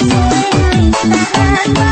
Bye.